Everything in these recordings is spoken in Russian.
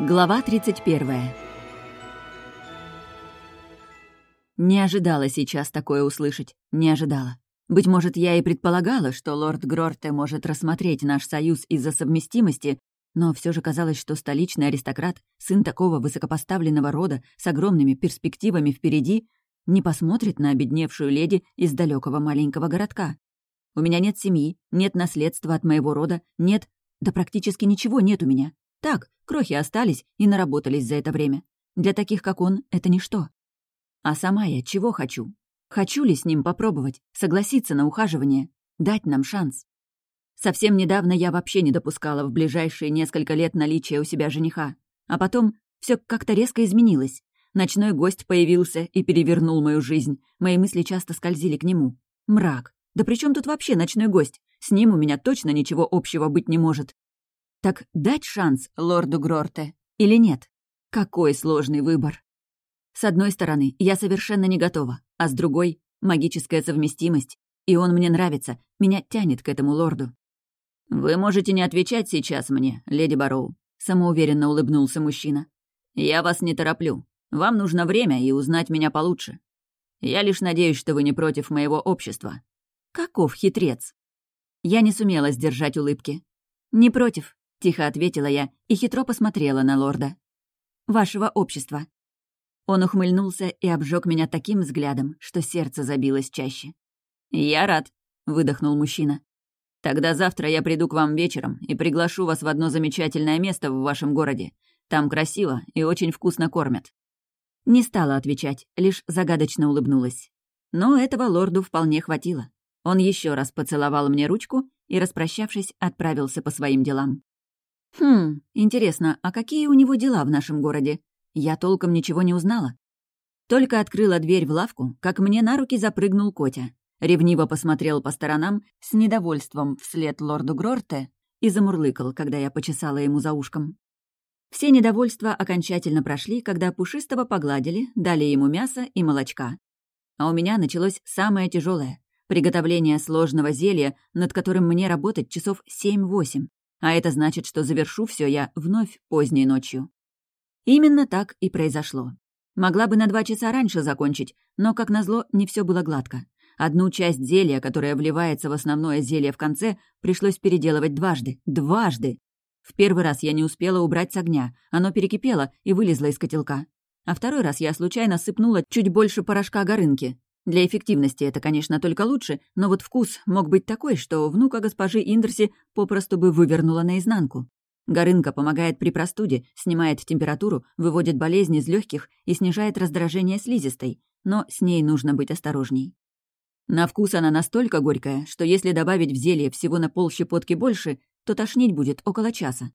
Глава 31. Не ожидала сейчас такое услышать. Не ожидала. Быть может, я и предполагала, что лорд Грорте может рассмотреть наш союз из-за совместимости, но все же казалось, что столичный аристократ, сын такого высокопоставленного рода с огромными перспективами впереди, не посмотрит на обедневшую леди из далекого маленького городка. У меня нет семьи, нет наследства от моего рода, нет... Да практически ничего нет у меня. Так, крохи остались и наработались за это время. Для таких, как он, это ничто. А сама я чего хочу? Хочу ли с ним попробовать, согласиться на ухаживание, дать нам шанс? Совсем недавно я вообще не допускала в ближайшие несколько лет наличия у себя жениха. А потом все как-то резко изменилось. Ночной гость появился и перевернул мою жизнь. Мои мысли часто скользили к нему. Мрак. Да при чем тут вообще ночной гость? С ним у меня точно ничего общего быть не может. Так дать шанс лорду Грорте или нет? Какой сложный выбор. С одной стороны, я совершенно не готова, а с другой — магическая совместимость. И он мне нравится, меня тянет к этому лорду. «Вы можете не отвечать сейчас мне, леди Бароу», — самоуверенно улыбнулся мужчина. «Я вас не тороплю. Вам нужно время и узнать меня получше. Я лишь надеюсь, что вы не против моего общества». Каков хитрец? Я не сумела сдержать улыбки. «Не против. — тихо ответила я и хитро посмотрела на лорда. «Вашего общества». Он ухмыльнулся и обжег меня таким взглядом, что сердце забилось чаще. «Я рад», — выдохнул мужчина. «Тогда завтра я приду к вам вечером и приглашу вас в одно замечательное место в вашем городе. Там красиво и очень вкусно кормят». Не стала отвечать, лишь загадочно улыбнулась. Но этого лорду вполне хватило. Он еще раз поцеловал мне ручку и, распрощавшись, отправился по своим делам. Хм, интересно, а какие у него дела в нашем городе? Я толком ничего не узнала. Только открыла дверь в лавку, как мне на руки запрыгнул Котя. Ревниво посмотрел по сторонам с недовольством вслед лорду Грорте и замурлыкал, когда я почесала ему за ушком. Все недовольства окончательно прошли, когда Пушистого погладили, дали ему мясо и молочка. А у меня началось самое тяжелое приготовление сложного зелья, над которым мне работать часов семь-восемь. А это значит, что завершу все я вновь поздней ночью. Именно так и произошло. Могла бы на два часа раньше закончить, но, как назло, не все было гладко. Одну часть зелья, которая вливается в основное зелье в конце, пришлось переделывать дважды. Дважды! В первый раз я не успела убрать с огня, оно перекипело и вылезло из котелка. А второй раз я случайно сыпнула чуть больше порошка горынки. Для эффективности это, конечно, только лучше, но вот вкус мог быть такой, что внука госпожи Индерси попросту бы вывернула наизнанку. Горынка помогает при простуде, снимает температуру, выводит болезнь из легких и снижает раздражение слизистой, но с ней нужно быть осторожней. На вкус она настолько горькая, что если добавить в зелье всего на пол щепотки больше, то тошнить будет около часа.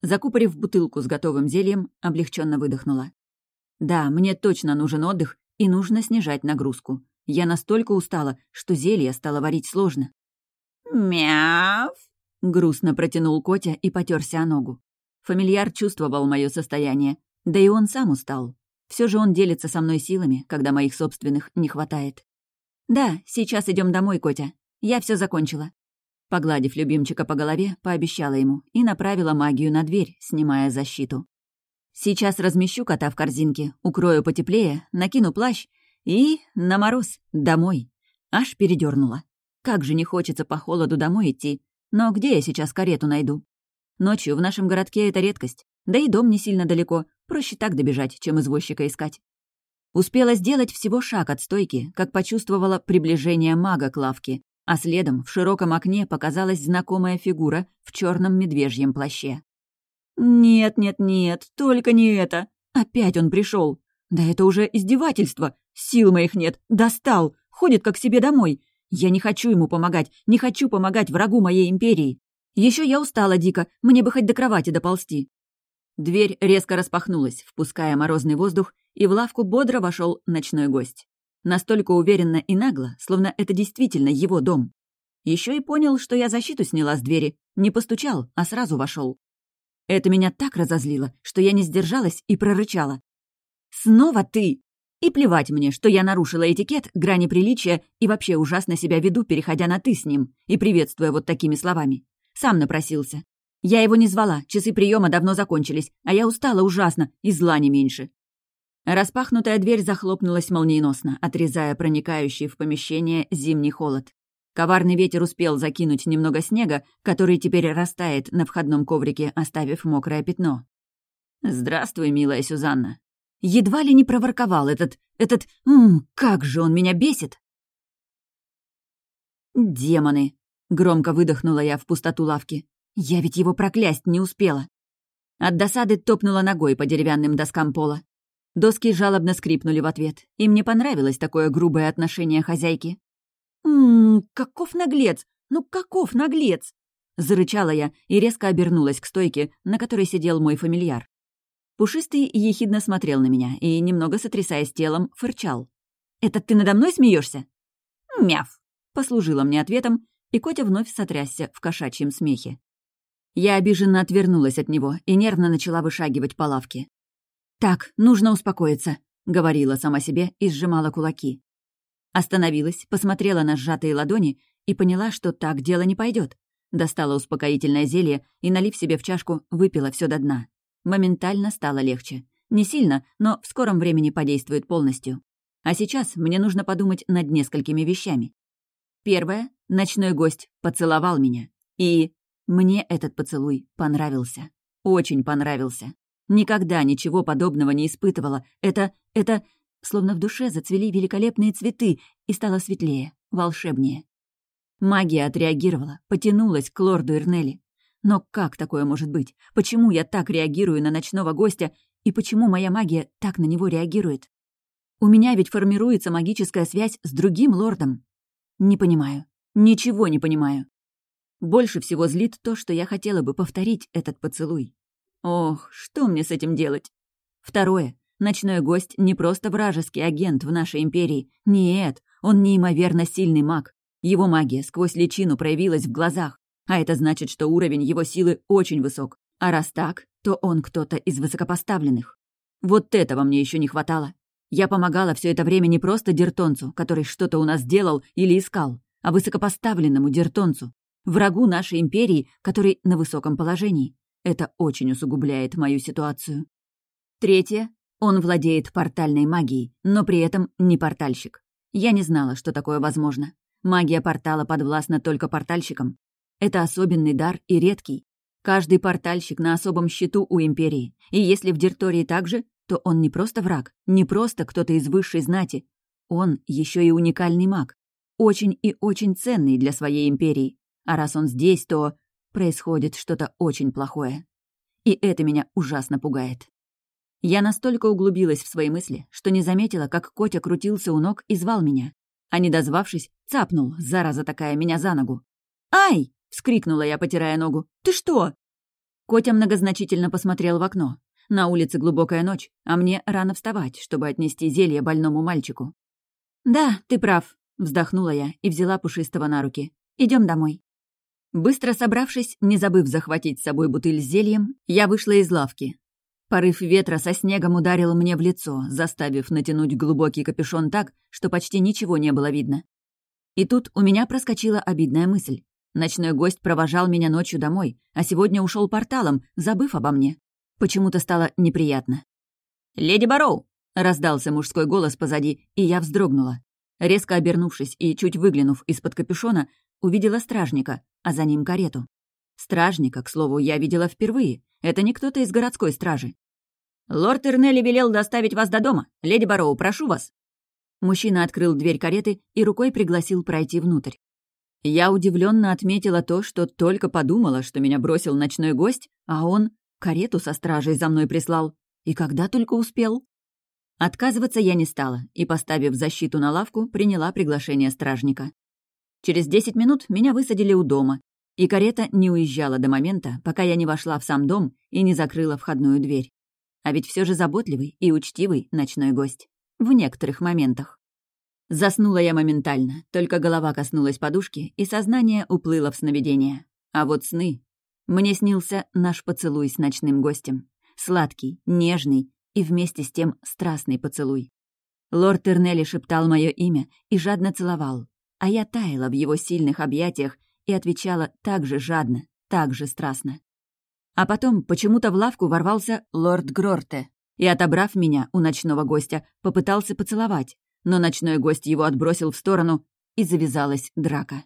Закупорив бутылку с готовым зельем, облегченно выдохнула. Да, мне точно нужен отдых, и нужно снижать нагрузку. Я настолько устала, что зелье стало варить сложно. «Мяв!» — грустно протянул Котя и потерся о ногу. Фамильяр чувствовал мое состояние, да и он сам устал. Все же он делится со мной силами, когда моих собственных не хватает. «Да, сейчас идем домой, Котя. Я все закончила». Погладив любимчика по голове, пообещала ему и направила магию на дверь, снимая защиту. Сейчас размещу кота в корзинке, укрою потеплее, накину плащ и на мороз, домой. Аж передернула. Как же не хочется по холоду домой идти. Но где я сейчас карету найду? Ночью в нашем городке это редкость. Да и дом не сильно далеко. Проще так добежать, чем извозчика искать. Успела сделать всего шаг от стойки, как почувствовала приближение мага к лавке, а следом в широком окне показалась знакомая фигура в черном медвежьем плаще. «Нет, нет, нет, только не это. Опять он пришел. Да это уже издевательство. Сил моих нет. Достал. Ходит как себе домой. Я не хочу ему помогать. Не хочу помогать врагу моей империи. Еще я устала дико. Мне бы хоть до кровати доползти». Дверь резко распахнулась, впуская морозный воздух, и в лавку бодро вошел ночной гость. Настолько уверенно и нагло, словно это действительно его дом. Еще и понял, что я защиту сняла с двери. Не постучал, а сразу вошел. Это меня так разозлило, что я не сдержалась и прорычала. «Снова ты!» И плевать мне, что я нарушила этикет, грани приличия и вообще ужасно себя веду, переходя на «ты» с ним и приветствуя вот такими словами. Сам напросился. Я его не звала, часы приема давно закончились, а я устала ужасно, и зла не меньше. Распахнутая дверь захлопнулась молниеносно, отрезая проникающий в помещение зимний холод. Коварный ветер успел закинуть немного снега, который теперь растает на входном коврике, оставив мокрое пятно. «Здравствуй, милая Сюзанна». Едва ли не проворковал этот... этот... Ммм, как же он меня бесит! «Демоны!» — громко выдохнула я в пустоту лавки. «Я ведь его проклясть не успела!» От досады топнула ногой по деревянным доскам пола. Доски жалобно скрипнули в ответ, и мне понравилось такое грубое отношение хозяйки. «Ммм, каков наглец! Ну каков наглец!» Зарычала я и резко обернулась к стойке, на которой сидел мой фамильяр. Пушистый ехидно смотрел на меня и, немного сотрясаясь телом, фырчал. «Это ты надо мной смеешься? «Мяв!» послужила мне ответом, и Котя вновь сотрясся в кошачьем смехе. Я обиженно отвернулась от него и нервно начала вышагивать по лавке. «Так, нужно успокоиться», — говорила сама себе и сжимала кулаки. Остановилась, посмотрела на сжатые ладони и поняла, что так дело не пойдет. Достала успокоительное зелье и, налив себе в чашку, выпила все до дна. Моментально стало легче. Не сильно, но в скором времени подействует полностью. А сейчас мне нужно подумать над несколькими вещами. Первое. Ночной гость поцеловал меня. И мне этот поцелуй понравился. Очень понравился. Никогда ничего подобного не испытывала. Это... это... Словно в душе зацвели великолепные цветы, и стало светлее, волшебнее. Магия отреагировала, потянулась к лорду Эрнели. Но как такое может быть? Почему я так реагирую на ночного гостя, и почему моя магия так на него реагирует? У меня ведь формируется магическая связь с другим лордом. Не понимаю. Ничего не понимаю. Больше всего злит то, что я хотела бы повторить этот поцелуй. Ох, что мне с этим делать? Второе. Ночной гость не просто вражеский агент в нашей империи. Нет, он неимоверно сильный маг. Его магия сквозь личину проявилась в глазах. А это значит, что уровень его силы очень высок. А раз так, то он кто-то из высокопоставленных. Вот этого мне еще не хватало. Я помогала все это время не просто дертонцу, который что-то у нас делал или искал, а высокопоставленному дертонцу, врагу нашей империи, который на высоком положении. Это очень усугубляет мою ситуацию. Третье. Он владеет портальной магией, но при этом не портальщик. Я не знала, что такое возможно. Магия портала подвластна только портальщикам. Это особенный дар и редкий. Каждый портальщик на особом счету у Империи. И если в Дертории также, то он не просто враг, не просто кто-то из высшей знати. Он еще и уникальный маг. Очень и очень ценный для своей империи. А раз он здесь, то происходит что-то очень плохое. И это меня ужасно пугает. Я настолько углубилась в свои мысли, что не заметила, как Котя крутился у ног и звал меня. А не дозвавшись, цапнул, зараза такая, меня за ногу. «Ай!» — вскрикнула я, потирая ногу. «Ты что?» Котя многозначительно посмотрел в окно. На улице глубокая ночь, а мне рано вставать, чтобы отнести зелье больному мальчику. «Да, ты прав», — вздохнула я и взяла Пушистого на руки. Идем домой». Быстро собравшись, не забыв захватить с собой бутыль с зельем, я вышла из лавки. Порыв ветра со снегом ударил мне в лицо, заставив натянуть глубокий капюшон так, что почти ничего не было видно. И тут у меня проскочила обидная мысль. Ночной гость провожал меня ночью домой, а сегодня ушел порталом, забыв обо мне. Почему-то стало неприятно. «Леди Бароу!» — раздался мужской голос позади, и я вздрогнула. Резко обернувшись и чуть выглянув из-под капюшона, увидела стражника, а за ним карету. Стражника, к слову, я видела впервые. Это не кто-то из городской стражи. «Лорд Эрнелли велел доставить вас до дома. Леди Бароу, прошу вас». Мужчина открыл дверь кареты и рукой пригласил пройти внутрь. Я удивленно отметила то, что только подумала, что меня бросил ночной гость, а он Карету со стражей за мной прислал. И когда только успел. Отказываться я не стала и, поставив защиту на лавку, приняла приглашение стражника. Через десять минут меня высадили у дома, и карета не уезжала до момента, пока я не вошла в сам дом и не закрыла входную дверь. А ведь все же заботливый и учтивый ночной гость. В некоторых моментах. Заснула я моментально, только голова коснулась подушки, и сознание уплыло в сновидение. А вот сны мне снился наш поцелуй с ночным гостем. Сладкий, нежный и вместе с тем страстный поцелуй. Лорд Тернелли шептал мое имя и жадно целовал, а я таяла в его сильных объятиях и отвечала так же жадно, так же страстно. А потом почему-то в лавку ворвался лорд Грорте и, отобрав меня у ночного гостя, попытался поцеловать, но ночной гость его отбросил в сторону, и завязалась драка.